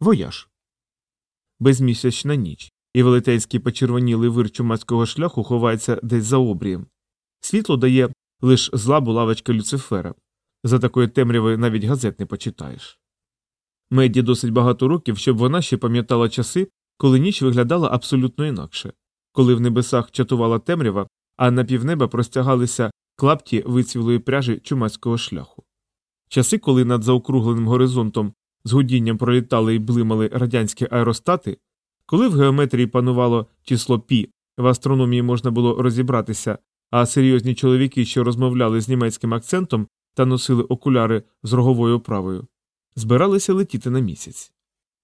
Вояж. Безмісячна ніч, і велетенський почервонілий вир чумацького шляху ховається десь за обрієм. Світло дає лиш зла булавочка Люцифера. За такої темряви навіть газет не почитаєш. Меді досить багато років, щоб вона ще пам'ятала часи, коли ніч виглядала абсолютно інакше, коли в небесах чатувала темрява, а на півнеба простягалися клапті вицвілої пряжі чумацького шляху. Часи, коли над заокругленим горизонтом з гудінням пролітали і блимали радянські аеростати, коли в геометрії панувало число пі, в астрономії можна було розібратися, а серйозні чоловіки, що розмовляли з німецьким акцентом та носили окуляри з роговою оправою, збиралися летіти на місяць.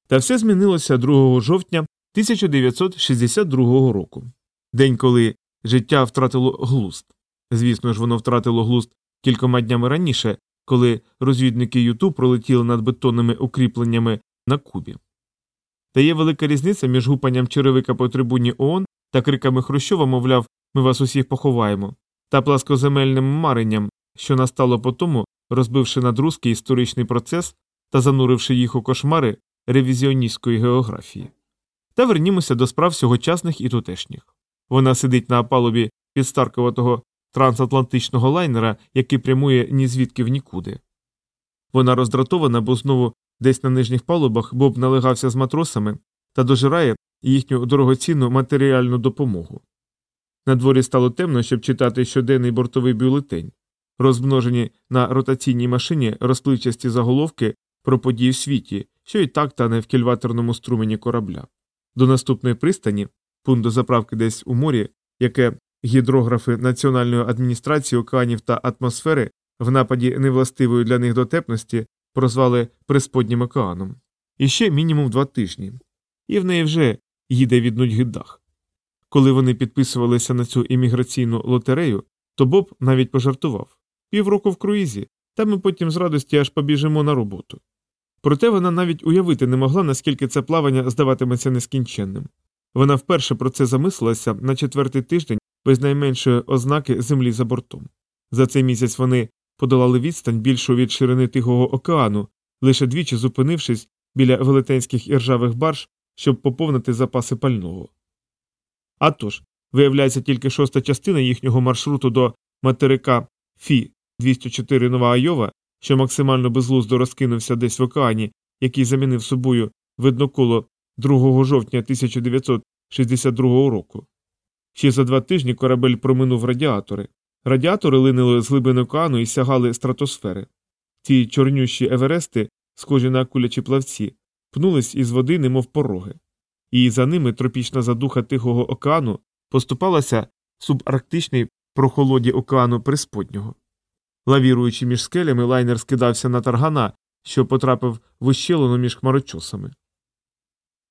Та все змінилося 2 жовтня 1962 року, день, коли життя втратило глузд. Звісно ж, воно втратило глузд кількома днями раніше, коли розвідники Юту пролетіли над бетонними укріпленнями на Кубі. Та є велика різниця між гупанням черевика по трибуні ООН та криками Хрущова, мовляв, ми вас усіх поховаємо, та пласкоземельним маренням, що настало по тому, розбивши надрузки історичний процес та зануривши їх у кошмари ревізіоністської географії. Та вернімося до справ сьогочасних і тутешніх. Вона сидить на палубі підстаркуватого трансатлантичного лайнера, який прямує ні звідки в нікуди. Вона роздратована, бо знову десь на нижніх палубах Боб налегався з матросами та дожирає їхню дорогоцінну матеріальну допомогу. На дворі стало темно, щоб читати щоденний бортовий бюлетень, розмножені на ротаційній машині розпливчасті заголовки про події в світі, що і так тане в кільваторному струмені корабля. До наступної пристані, пункт до заправки десь у морі, яке гідрографи Національної адміністрації океанів та атмосфери в нападі невластивої для них дотепності прозвали Присподнім океаном. І ще мінімум два тижні. І в неї вже їде від нудьги дах. Коли вони підписувалися на цю імміграційну лотерею, то Боб навіть пожартував півроку в круїзі, та ми потім з радості аж побіжимо на роботу. Проте вона навіть уявити не могла, наскільки це плавання здаватиметься нескінченним. Вона вперше про це замислилася на четвертий тиждень без найменшої ознаки землі за бортом. За цей місяць вони подолали відстань більшу від ширини Тихого океану, лише двічі зупинившись біля велетенських іржавих барж, щоб поповнити запаси пального. А тож, виявляється тільки шоста частина їхнього маршруту до материка Фі 204 Нова Айова, що максимально безглуздо розкинувся десь в океані, який замінив собою видноколо 2 жовтня 1962 року. Ще за два тижні корабель проминув радіатори. Радіатори линили з глибин океану і сягали стратосфери. Ці чорнющі еверести, схожі на кулячі плавці, пнулись із води, немов пороги. І за ними тропічна задуха Тихого океану поступалася субарктичній прохолоді океану Присподнього. Лавіруючи між скелями, лайнер скидався на таргана, що потрапив в ущелину між хмарочосами.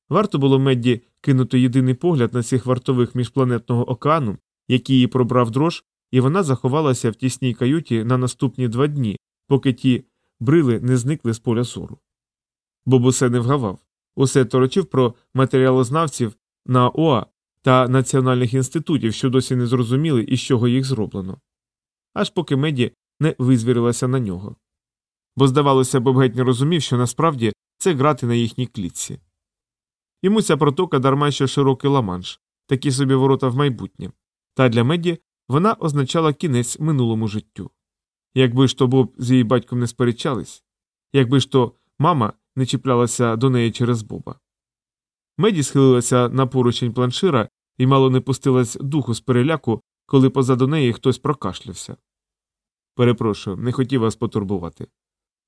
Варто було Медді кинути єдиний погляд на цих вартових міжпланетного океану, який її пробрав дрож, і вона заховалася в тісній каюті на наступні два дні, поки ті брили не зникли з поля зору. Боб усе не вгавав, усе торочив про матеріалознавців на ОА та національних інститутів, що досі не зрозуміли, із чого їх зроблено. Аж поки Меді не визвірилася на нього. Бо, здавалося, Боб геть не розумів, що насправді це грати на їхній клітці. Йому ця протока дарма що широкий ламанш, такі собі ворота в майбутнє, та для Меді вона означала кінець минулому життю. Якби ж то Боб з її батьком не сперечались, якби ж то мама не чіплялася до неї через Боба. Меді схилилася на поручень планшира і мало не пустилась духу з переляку, коли позаду неї хтось прокашлявся. Перепрошую, не хотів вас потурбувати.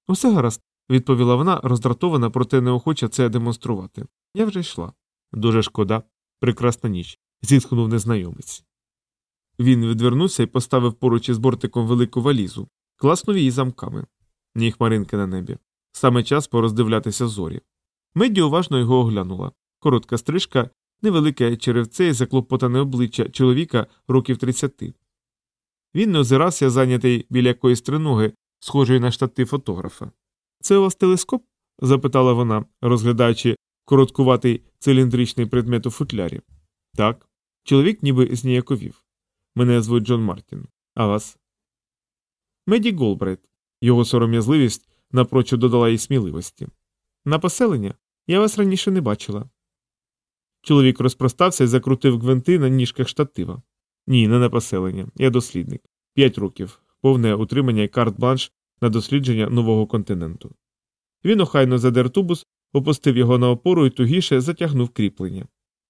Усе гаразд, відповіла вона, роздратована, проте неохоче це демонструвати. Я вже йшла. Дуже шкода. Прекрасна ніч. зітхнув незнайомець. Він відвернувся і поставив поруч із бортиком велику валізу, класнув її замками. Ні хмаринки на небі. Саме час пороздивлятися зорі. Медді уважно його оглянула. Коротка стрижка, невелике черевце і заклопотане обличчя чоловіка років 30. Він не озирався, зайнятий біля якоїсь триноги, схожої на штати фотографа. Це у вас телескоп? запитала вона, розглядаючи короткуватий циліндричний предмет у футлярі. Так. Чоловік ніби зніяковів. Мене звуть Джон Мартін. А вас? Меді Голбрайт. Його сором'язливість напрочуд додала їй сміливості. На поселення? Я вас раніше не бачила. Чоловік розпростався і закрутив гвинти на ніжках штатива. Ні, не на поселення. Я дослідник. П'ять років, повне утримання і карт-бланш на дослідження нового континенту. Він охайно задер тубус, опустив його на опору і тугіше затягнув кріплення.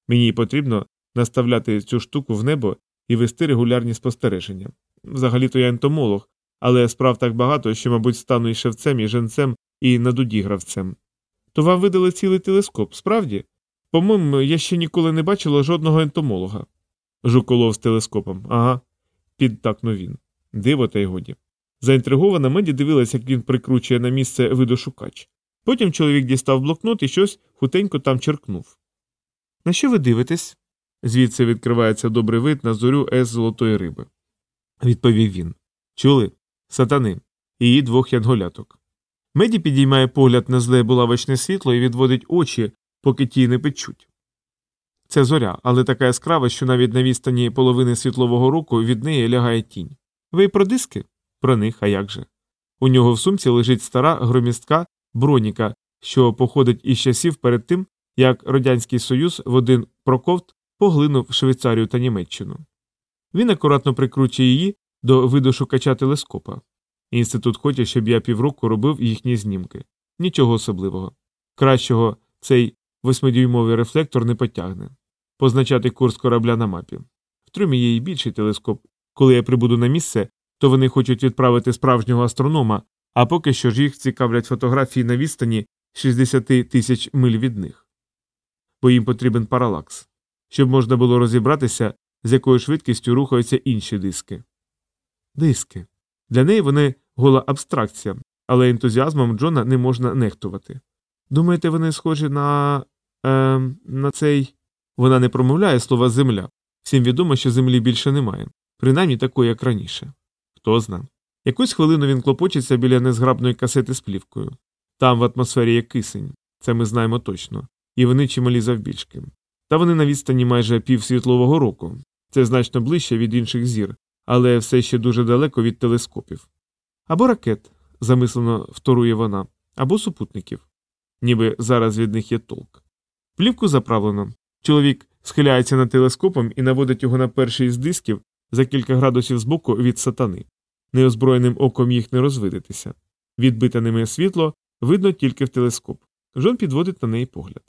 Мені потрібно наставляти цю штуку в небо і вести регулярні спостереження. Взагалі-то я ентомолог, але справ так багато, що, мабуть, стану і шевцем, і женцем, і надудігравцем. То вам видали цілий телескоп, справді? По-моєму, я ще ніколи не бачила жодного ентомолога. Жуколов з телескопом. Ага, підтакнув він. Диво та й годі. Заінтригована Меді дивилась, як він прикручує на місце видошукач. Потім чоловік дістав блокнот і щось хутенько там черкнув. На що ви дивитесь? Звідси відкривається добрий вид на зорю С золотої риби. Відповів він. Чули? Сатани, її двох янголяток. Меді підіймає погляд на зле булавочне світло і відводить очі, поки ті не печуть. Це зоря, але така яскрава, що навіть на відстані половини світлового року від неї лягає тінь. Ви про диски? Про них, а як же? У нього в сумці лежить стара громістка броніка, що походить із часів перед тим, як Радянський Союз в один проковт поглинув Швейцарію та Німеччину. Він акуратно прикручує її до видошукача телескопа. Інститут хоче, щоб я півроку робив їхні знімки. Нічого особливого. Кращого цей восьмидюймовий рефлектор не потягне. Позначати курс корабля на мапі. В трюмі є і більший телескоп. Коли я прибуду на місце, то вони хочуть відправити справжнього астронома, а поки що ж їх цікавлять фотографії на відстані 60 тисяч миль від них. Бо їм потрібен паралакс, щоб можна було розібратися, з якою швидкістю рухаються інші диски. Диски. Для неї вони гола абстракція, але ентузіазмом Джона не можна нехтувати. Думаєте, вони схожі на. Е, на цей. Вона не промовляє слова земля. Всім відомо, що землі більше немає, принаймні такої, як раніше. Хто зна. Якусь хвилину він клопочеться біля незграбної касети з плівкою. Там в атмосфері є кисень, це ми знаємо точно, і вони чималі завбільшки. Та вони на відстані майже півсвітлового року. Це значно ближче від інших зір, але все ще дуже далеко від телескопів. Або ракет, замислено вторує вона, або супутників. Ніби зараз від них є толк. Плівку заправлено. Чоловік схиляється над телескопом і наводить його на перший з дисків за кілька градусів збоку від сатани. Неозброєним оком їх не розвидитися. Відбите ними світло видно тільки в телескоп. Жон підводить на неї погляд.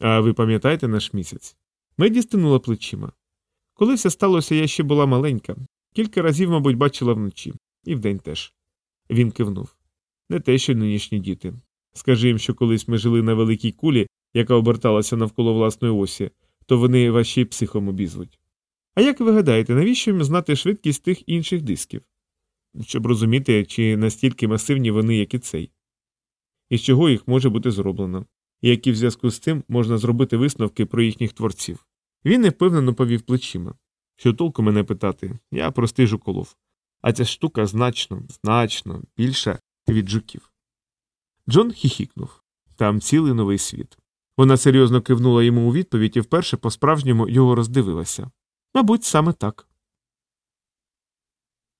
А ви пам'ятаєте наш місяць? Меді стинула плечима. Коли все сталося, я ще була маленька. Кілька разів, мабуть, бачила вночі, і вдень теж. Він кивнув. Не те, що нинішні діти. Скажи їм, що колись ми жили на великій кулі, яка оберталася навколо власної осі, то вони й психом обізвуть. А як ви гадаєте, навіщо їм знати швидкість тих інших дисків? Щоб розуміти, чи настільки масивні вони, як і цей, і з чого їх може бути зроблено, і які в зв'язку з цим можна зробити висновки про їхніх творців. Він невпевнено повів плечима. Що толку мене питати, я простий жуколов. А ця штука значно, значно більша від жуків. Джон хіхікнув там цілий новий світ. Вона серйозно кивнула йому у відповідь і вперше по справжньому його роздивилася. Мабуть, саме так.